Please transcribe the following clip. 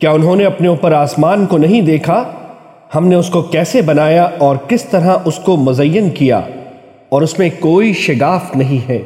کیا انہوں نے اپنے اوپر آسمان کو نہیں دیکھا؟ ہم نے اس کو کیسے بنایا اور کس طرح اس کو مزین کیا؟ اور اس میں کوئی شگاف نہیں ہے۔